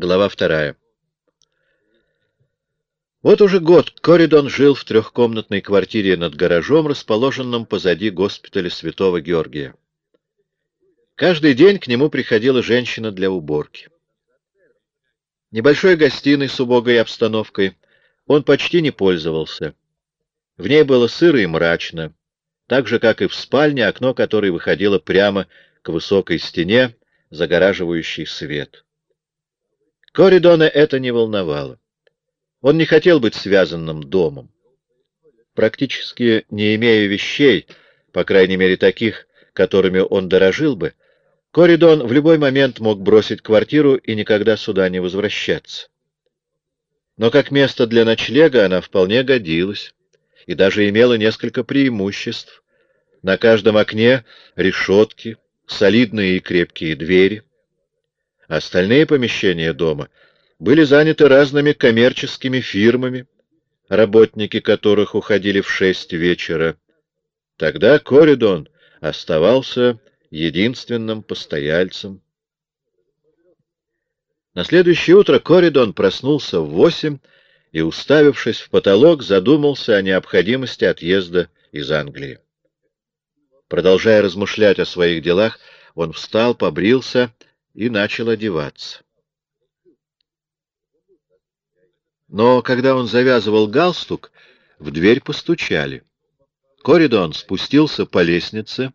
Глава вторая. Вот уже год Коридон жил в трехкомнатной квартире над гаражом, расположенном позади госпиталя Святого Георгия. Каждый день к нему приходила женщина для уборки. Небольшой гостиной с убогой обстановкой он почти не пользовался. В ней было сыро и мрачно, так же, как и в спальне, окно которой выходило прямо к высокой стене, загораживающей свет. Коридона это не волновало. Он не хотел быть связанным домом. Практически не имея вещей, по крайней мере таких, которыми он дорожил бы, Коридон в любой момент мог бросить квартиру и никогда сюда не возвращаться. Но как место для ночлега она вполне годилась и даже имела несколько преимуществ. На каждом окне решетки, солидные и крепкие двери. Остальные помещения дома были заняты разными коммерческими фирмами, работники которых уходили в шесть вечера. Тогда Коридон оставался единственным постояльцем. На следующее утро Коридон проснулся в восемь и, уставившись в потолок, задумался о необходимости отъезда из Англии. Продолжая размышлять о своих делах, он встал, побрился и начал одеваться. Но когда он завязывал галстук, в дверь постучали. Коридон спустился по лестнице,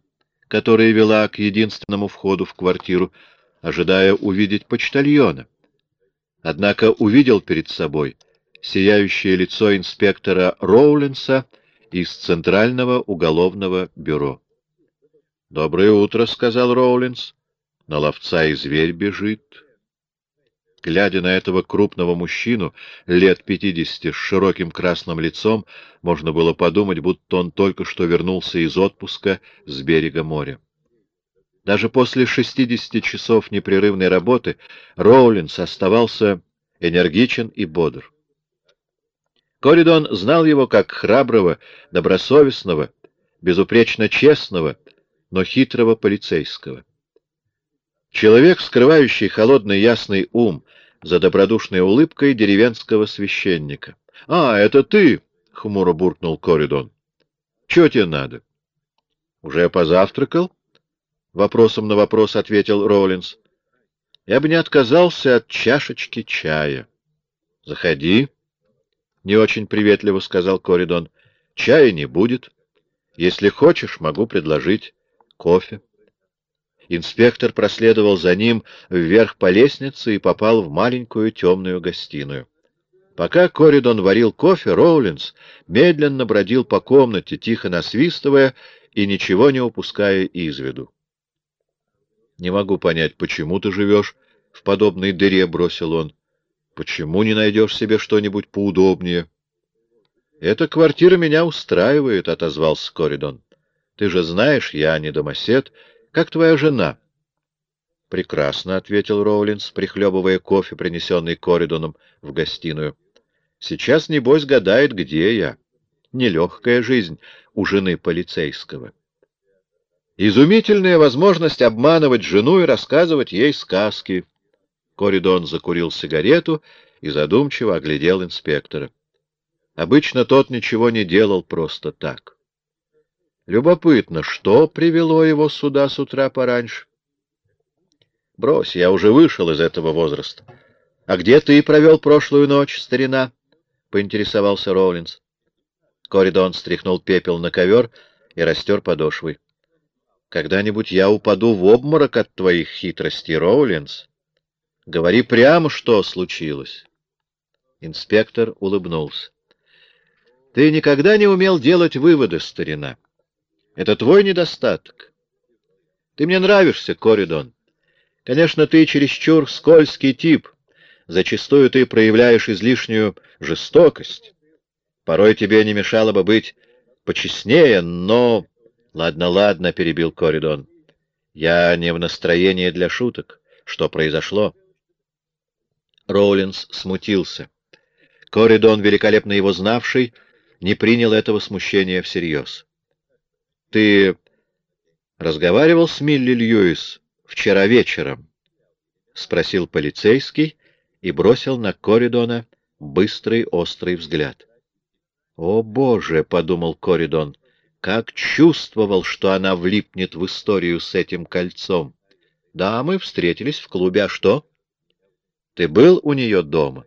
которая вела к единственному входу в квартиру, ожидая увидеть почтальона. Однако увидел перед собой сияющее лицо инспектора Роулинса из Центрального уголовного бюро. «Доброе утро», — сказал Роулинс. «На ловца и зверь бежит». Глядя на этого крупного мужчину, лет пятидесяти, с широким красным лицом, можно было подумать, будто он только что вернулся из отпуска с берега моря. Даже после шестидесяти часов непрерывной работы Роулинс оставался энергичен и бодр. Коридон знал его как храброго, добросовестного, безупречно честного, но хитрого полицейского. Человек, скрывающий холодный ясный ум за добродушной улыбкой деревенского священника. — А, это ты! — хмуро буркнул Коридон. — Чего тебе надо? — Уже позавтракал? — вопросом на вопрос ответил Роллинс. — Я бы не отказался от чашечки чая. — Заходи, — не очень приветливо сказал Коридон. — Чая не будет. Если хочешь, могу предложить кофе. Инспектор проследовал за ним вверх по лестнице и попал в маленькую темную гостиную. Пока Коридон варил кофе, Роулинс медленно бродил по комнате, тихо насвистывая и ничего не упуская из виду. — Не могу понять, почему ты живешь в подобной дыре, — бросил он. — Почему не найдешь себе что-нибудь поудобнее? — Эта квартира меня устраивает, — отозвался Коридон. — Ты же знаешь, я не домосед, — как твоя жена? — Прекрасно, — ответил Роулинс, прихлебывая кофе, принесенный Коридоном в гостиную. — Сейчас, небось, гадает, где я. Нелегкая жизнь у жены полицейского. Изумительная возможность обманывать жену и рассказывать ей сказки. Коридон закурил сигарету и задумчиво оглядел инспектора. Обычно тот ничего не делал просто так. Любопытно, что привело его сюда с утра пораньше? Брось, я уже вышел из этого возраста. А где ты провел прошлую ночь, старина? — поинтересовался Роулинс. Коридон стряхнул пепел на ковер и растер подошвой. — Когда-нибудь я упаду в обморок от твоих хитростей, Роулинс. Говори прямо, что случилось. Инспектор улыбнулся. — Ты никогда не умел делать выводы, старина. — это твой недостаток. Ты мне нравишься, Коридон. Конечно, ты чересчур скользкий тип. Зачастую ты проявляешь излишнюю жестокость. Порой тебе не мешало бы быть почестнее, но... Ладно, ладно, — перебил Коридон. Я не в настроении для шуток. Что произошло? Роулинс смутился. Коридон, великолепно его знавший, не принял этого смущения всерьез. Ты разговаривал с Милли Льюис вчера вечером? — спросил полицейский и бросил на Коридона быстрый острый взгляд. «О, Боже!» — подумал Коридон. «Как чувствовал, что она влипнет в историю с этим кольцом!» «Да, мы встретились в клубе. А что?» «Ты был у нее дома?»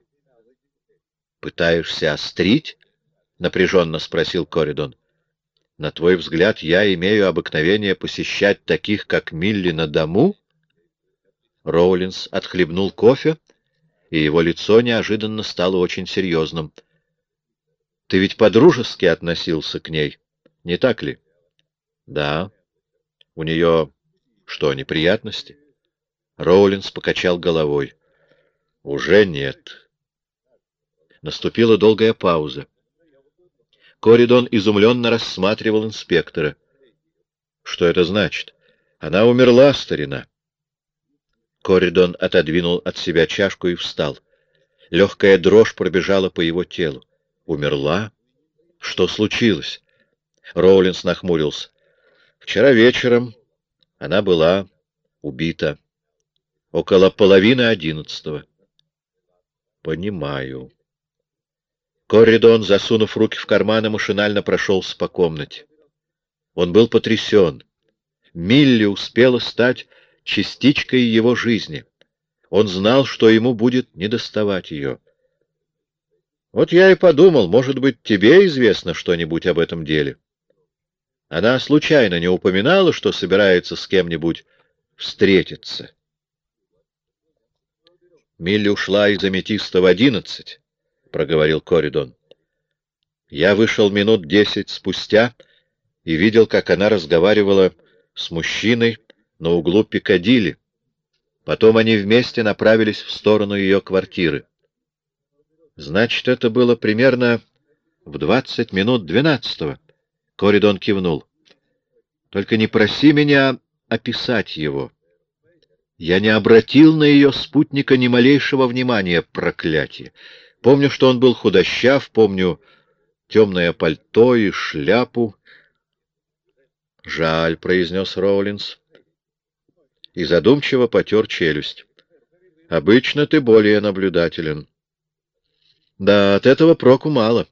«Пытаешься острить?» — напряженно спросил Коридон. «На твой взгляд, я имею обыкновение посещать таких, как Милли, на дому?» Роулинс отхлебнул кофе, и его лицо неожиданно стало очень серьезным. «Ты ведь по-дружески относился к ней, не так ли?» «Да. У нее что, неприятности?» Роулинс покачал головой. «Уже нет». Наступила долгая пауза. Коридон изумленно рассматривал инспектора. «Что это значит? Она умерла, старина». Коридон отодвинул от себя чашку и встал. Легкая дрожь пробежала по его телу. «Умерла? Что случилось?» Роулинс нахмурился. «Вчера вечером она была убита. Около половины одиннадцатого». «Понимаю». Корридон, засунув руки в карманы, машинально прошелся по комнате. Он был потрясен. Милли успела стать частичкой его жизни. Он знал, что ему будет недоставать ее. Вот я и подумал, может быть, тебе известно что-нибудь об этом деле. Она случайно не упоминала, что собирается с кем-нибудь встретиться. Милли ушла из аметиста в одиннадцать. — проговорил Коридон. Я вышел минут десять спустя и видел, как она разговаривала с мужчиной на углу Пикадилли. Потом они вместе направились в сторону ее квартиры. Значит, это было примерно в двадцать минут двенадцатого. Коридон кивнул. Только не проси меня описать его. Я не обратил на ее спутника ни малейшего внимания, проклятие. Помню, что он был худощав, помню темное пальто и шляпу. «Жаль», — произнес Роулинс, и задумчиво потер челюсть. «Обычно ты более наблюдателен». «Да, от этого проку мало».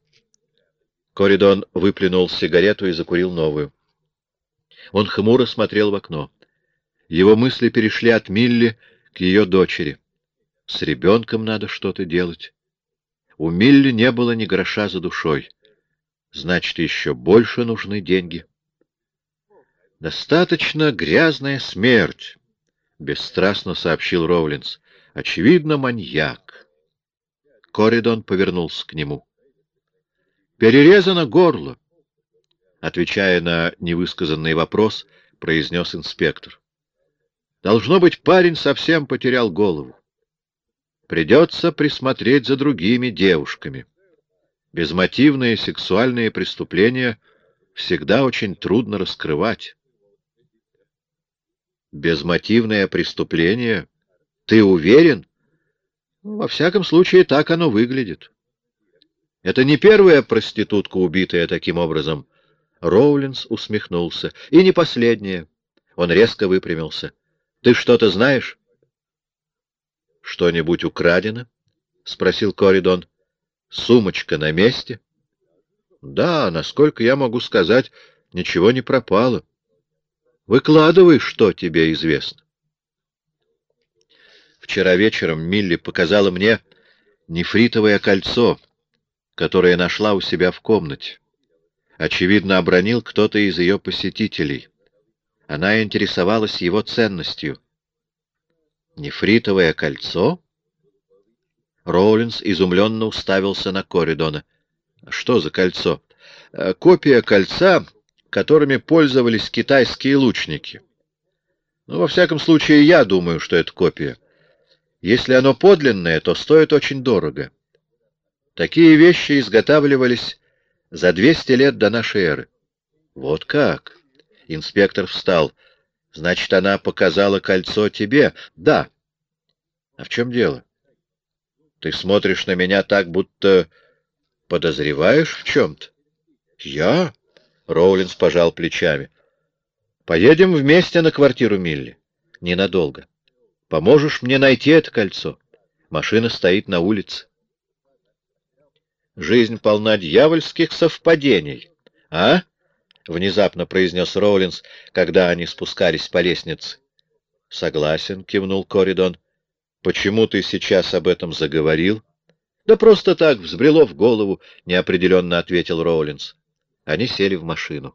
Коридон выплюнул сигарету и закурил новую. Он хмуро смотрел в окно. Его мысли перешли от Милли к ее дочери. С ребенком надо что-то делать. У Милли не было ни гроша за душой. Значит, еще больше нужны деньги. «Достаточно грязная смерть», — бесстрастно сообщил Роулинс. «Очевидно, маньяк». Коридон повернулся к нему. «Перерезано горло», — отвечая на невысказанный вопрос, произнес инспектор. «Должно быть, парень совсем потерял голову. Придется присмотреть за другими девушками. Безмотивные сексуальные преступления всегда очень трудно раскрывать. Безмотивное преступление? Ты уверен? Во всяком случае, так оно выглядит. Это не первая проститутка, убитая таким образом. Роулинс усмехнулся. И не последняя. Он резко выпрямился. Ты что-то знаешь? Что-нибудь украдено? — спросил Коридон. — Сумочка на месте? — Да, насколько я могу сказать, ничего не пропало. Выкладывай, что тебе известно. Вчера вечером Милли показала мне нефритовое кольцо, которое нашла у себя в комнате. Очевидно, обронил кто-то из ее посетителей. Она интересовалась его ценностью. Нефритовое кольцо? Роулинс изумленно уставился на Коридона. Что за кольцо? Э, копия кольца, которыми пользовались китайские лучники. Ну, во всяком случае, я думаю, что это копия. Если оно подлинное, то стоит очень дорого. Такие вещи изготавливались за 200 лет до нашей эры. Вот как? Инспектор встал. Значит, она показала кольцо тебе? Да. А в чем дело? Ты смотришь на меня так, будто подозреваешь в чем-то. Я? Роулинс пожал плечами. Поедем вместе на квартиру Милли. Ненадолго. Поможешь мне найти это кольцо? Машина стоит на улице. Жизнь полна дьявольских совпадений, а? — внезапно произнес Роулинс, когда они спускались по лестнице. — Согласен, — кивнул Коридон. — Почему ты сейчас об этом заговорил? — Да просто так, взбрело в голову, — неопределенно ответил Роулинс. Они сели в машину.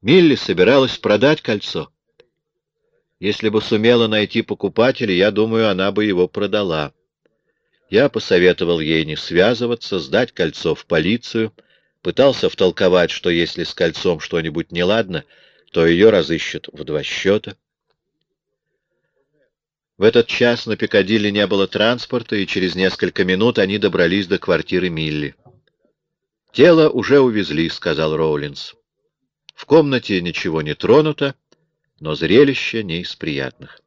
Милли собиралась продать кольцо. Если бы сумела найти покупателя, я думаю, она бы его продала. Я посоветовал ей не связываться, сдать кольцо в полицию — пытался втолковать, что если с кольцом что-нибудь неладно, то ее разыщут в два счета. В этот час на Пикадилли не было транспорта, и через несколько минут они добрались до квартиры Милли. «Тело уже увезли», — сказал Роулинс. «В комнате ничего не тронуто, но зрелище не из приятных».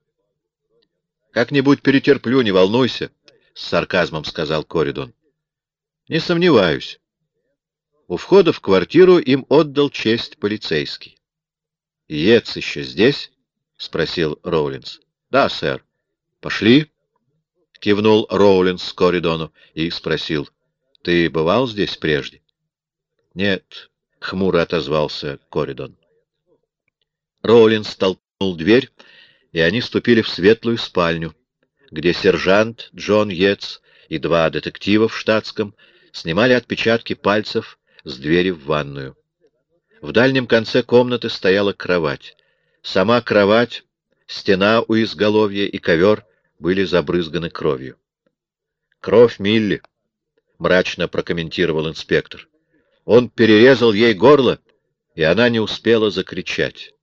«Как-нибудь перетерплю, не волнуйся», — с сарказмом сказал Коридон. «Не сомневаюсь. У входа в квартиру им отдал честь полицейский. — Ец еще здесь? — спросил Роулинс. — Да, сэр. — Пошли? — кивнул Роулинс Коридону и спросил. — Ты бывал здесь прежде? — Нет, — хмуро отозвался Коридон. Роулинс толкнул дверь, и они ступили в светлую спальню, где сержант Джон Йетс и два детектива в штатском снимали отпечатки пальцев с двери в ванную. В дальнем конце комнаты стояла кровать. Сама кровать, стена у изголовья и ковер были забрызганы кровью. «Кровь Милли», — мрачно прокомментировал инспектор. «Он перерезал ей горло, и она не успела закричать».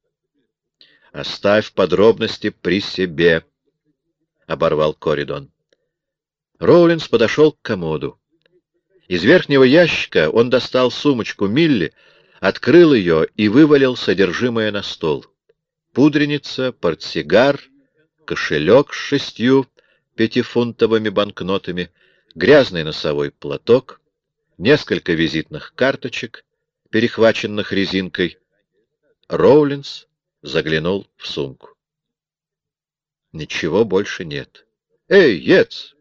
«Оставь подробности при себе», — оборвал Коридон. Роулинс подошел к комоду. Из верхнего ящика он достал сумочку Милли, открыл ее и вывалил содержимое на стол. Пудреница, портсигар, кошелек с шестью пятифунтовыми банкнотами, грязный носовой платок, несколько визитных карточек, перехваченных резинкой. Роулинс заглянул в сумку. Ничего больше нет. «Эй, Ец!»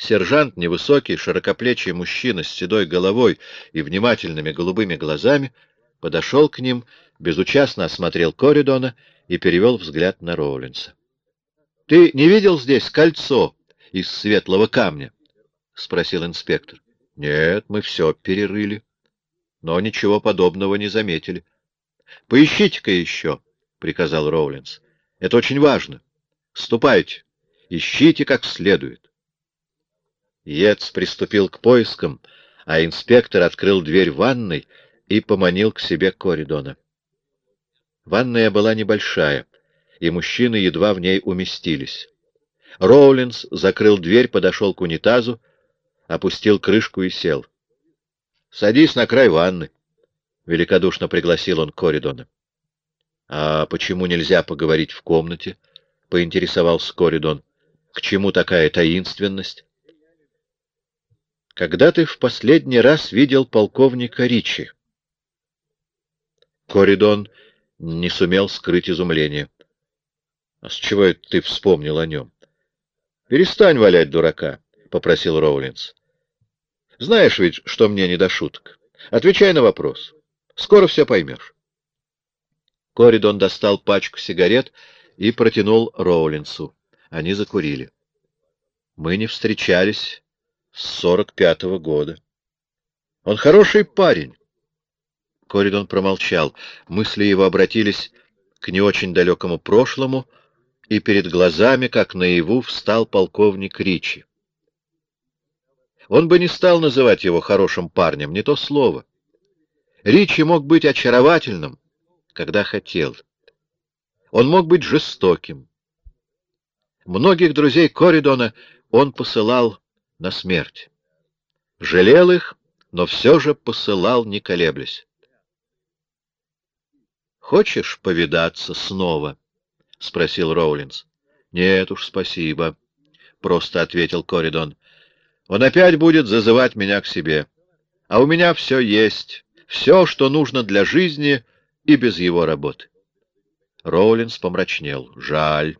Сержант, невысокий, широкоплечий мужчина с седой головой и внимательными голубыми глазами, подошел к ним, безучастно осмотрел Коридона и перевел взгляд на Роулинса. — Ты не видел здесь кольцо из светлого камня? — спросил инспектор. — Нет, мы все перерыли, но ничего подобного не заметили. — Поищите-ка еще, — приказал Роулинс. — Это очень важно. Ступайте, ищите как следует. Ец приступил к поискам, а инспектор открыл дверь ванной и поманил к себе Коридона. Ванная была небольшая, и мужчины едва в ней уместились. Роулинс закрыл дверь, подошел к унитазу, опустил крышку и сел. — Садись на край ванны, — великодушно пригласил он Коридона. — А почему нельзя поговорить в комнате? — поинтересовался Коридон. — К чему такая таинственность? Когда ты в последний раз видел полковника Ричи? Коридон не сумел скрыть изумление. — А с чего это ты вспомнил о нем? — Перестань валять дурака, — попросил Роулинс. — Знаешь ведь, что мне не до шуток. Отвечай на вопрос. Скоро все поймешь. Коридон достал пачку сигарет и протянул Роулинсу. Они закурили. — Мы не встречались с сорок пятого года. Он хороший парень. Коридон промолчал. Мысли его обратились к не очень далекому прошлому, и перед глазами, как наяву, встал полковник Ричи. Он бы не стал называть его хорошим парнем, не то слово. Ричи мог быть очаровательным, когда хотел. Он мог быть жестоким. Многих друзей Коридона он посылал на смерть. Жалел их, но все же посылал, не колеблясь. «Хочешь повидаться снова?» — спросил Роулинс. «Нет уж, спасибо», — просто ответил Коридон. «Он опять будет зазывать меня к себе. А у меня все есть, все, что нужно для жизни и без его работы». Роулинс помрачнел. «Жаль.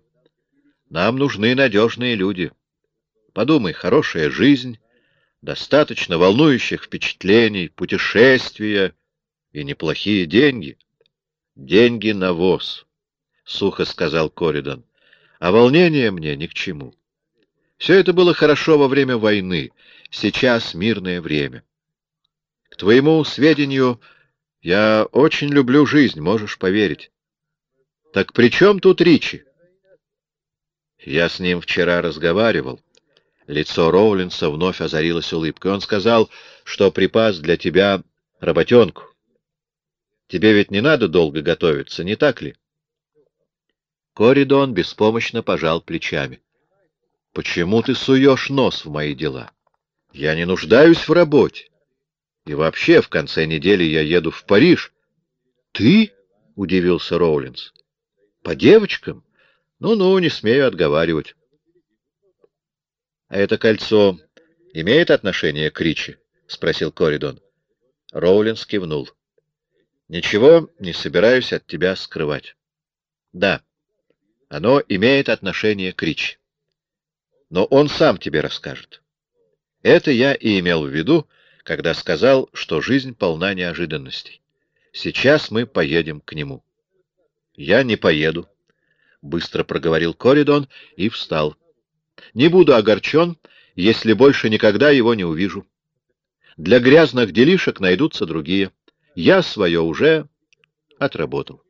Нам нужны надежные люди. Подумай, хорошая жизнь, достаточно волнующих впечатлений, путешествия и неплохие деньги. Деньги на воз, — сухо сказал Коридон, — а волнение мне ни к чему. Все это было хорошо во время войны, сейчас мирное время. К твоему сведению, я очень люблю жизнь, можешь поверить. Так при чем тут Ричи? Я с ним вчера разговаривал. Лицо Роулинса вновь озарилось улыбкой. Он сказал, что припас для тебя работенку. Тебе ведь не надо долго готовиться, не так ли? Коридон беспомощно пожал плечами. — Почему ты суешь нос в мои дела? Я не нуждаюсь в работе. И вообще, в конце недели я еду в Париж. — Ты? — удивился Роулинс. — По девочкам? Ну-ну, не смею отговаривать. — А это кольцо имеет отношение к Ричи? — спросил Коридон. Роулинс кивнул. — Ничего не собираюсь от тебя скрывать. — Да, оно имеет отношение к Ричи. Но он сам тебе расскажет. Это я и имел в виду, когда сказал, что жизнь полна неожиданностей. Сейчас мы поедем к нему. Я не поеду, — быстро проговорил Коридон и встал. Не буду огорчен, если больше никогда его не увижу. Для грязных делишек найдутся другие. Я свое уже отработал.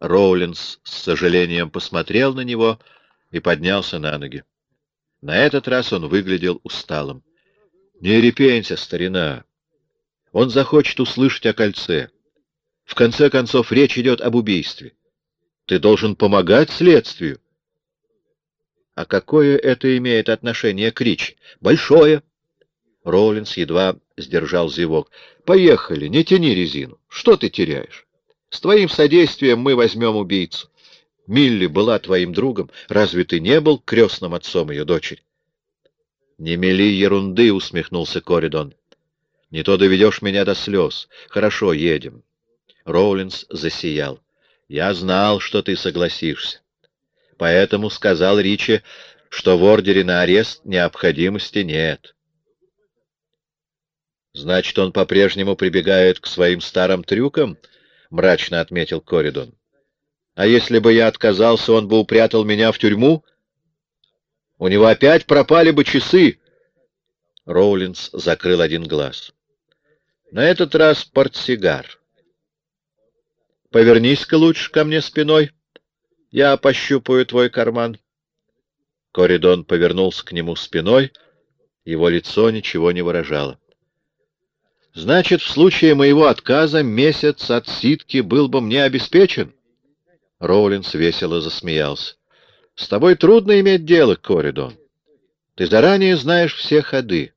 Роулинс с сожалением посмотрел на него — и поднялся на ноги. На этот раз он выглядел усталым. — Не репенься, старина. Он захочет услышать о кольце. В конце концов, речь идет об убийстве. Ты должен помогать следствию. А какое это имеет отношение к Рич? Большое. Роулинс едва сдержал зевок. Поехали, не тяни резину. Что ты теряешь? С твоим содействием мы возьмем убийцу. Милли была твоим другом. Разве ты не был крестным отцом ее дочери? — Не мели ерунды, — усмехнулся Коридон. — Не то доведешь меня до слез. Хорошо, едем. Роулинс засиял. — Я знал, что ты согласишься. Поэтому сказал Ричи, что в ордере на арест необходимости нет. — Значит, он по-прежнему прибегает к своим старым трюкам? — мрачно отметил Коридон. А если бы я отказался, он бы упрятал меня в тюрьму? У него опять пропали бы часы. Роулинс закрыл один глаз. На этот раз портсигар. Повернись-ка лучше ко мне спиной. Я пощупаю твой карман. Коридон повернулся к нему спиной. Его лицо ничего не выражало. Значит, в случае моего отказа месяц отсидки был бы мне обеспечен? Роулинс весело засмеялся. — С тобой трудно иметь дело, Коридон. Ты заранее знаешь все ходы.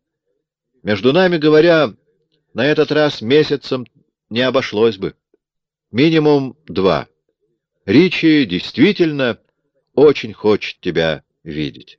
Между нами говоря, на этот раз месяцем не обошлось бы. Минимум два. Ричи действительно очень хочет тебя видеть.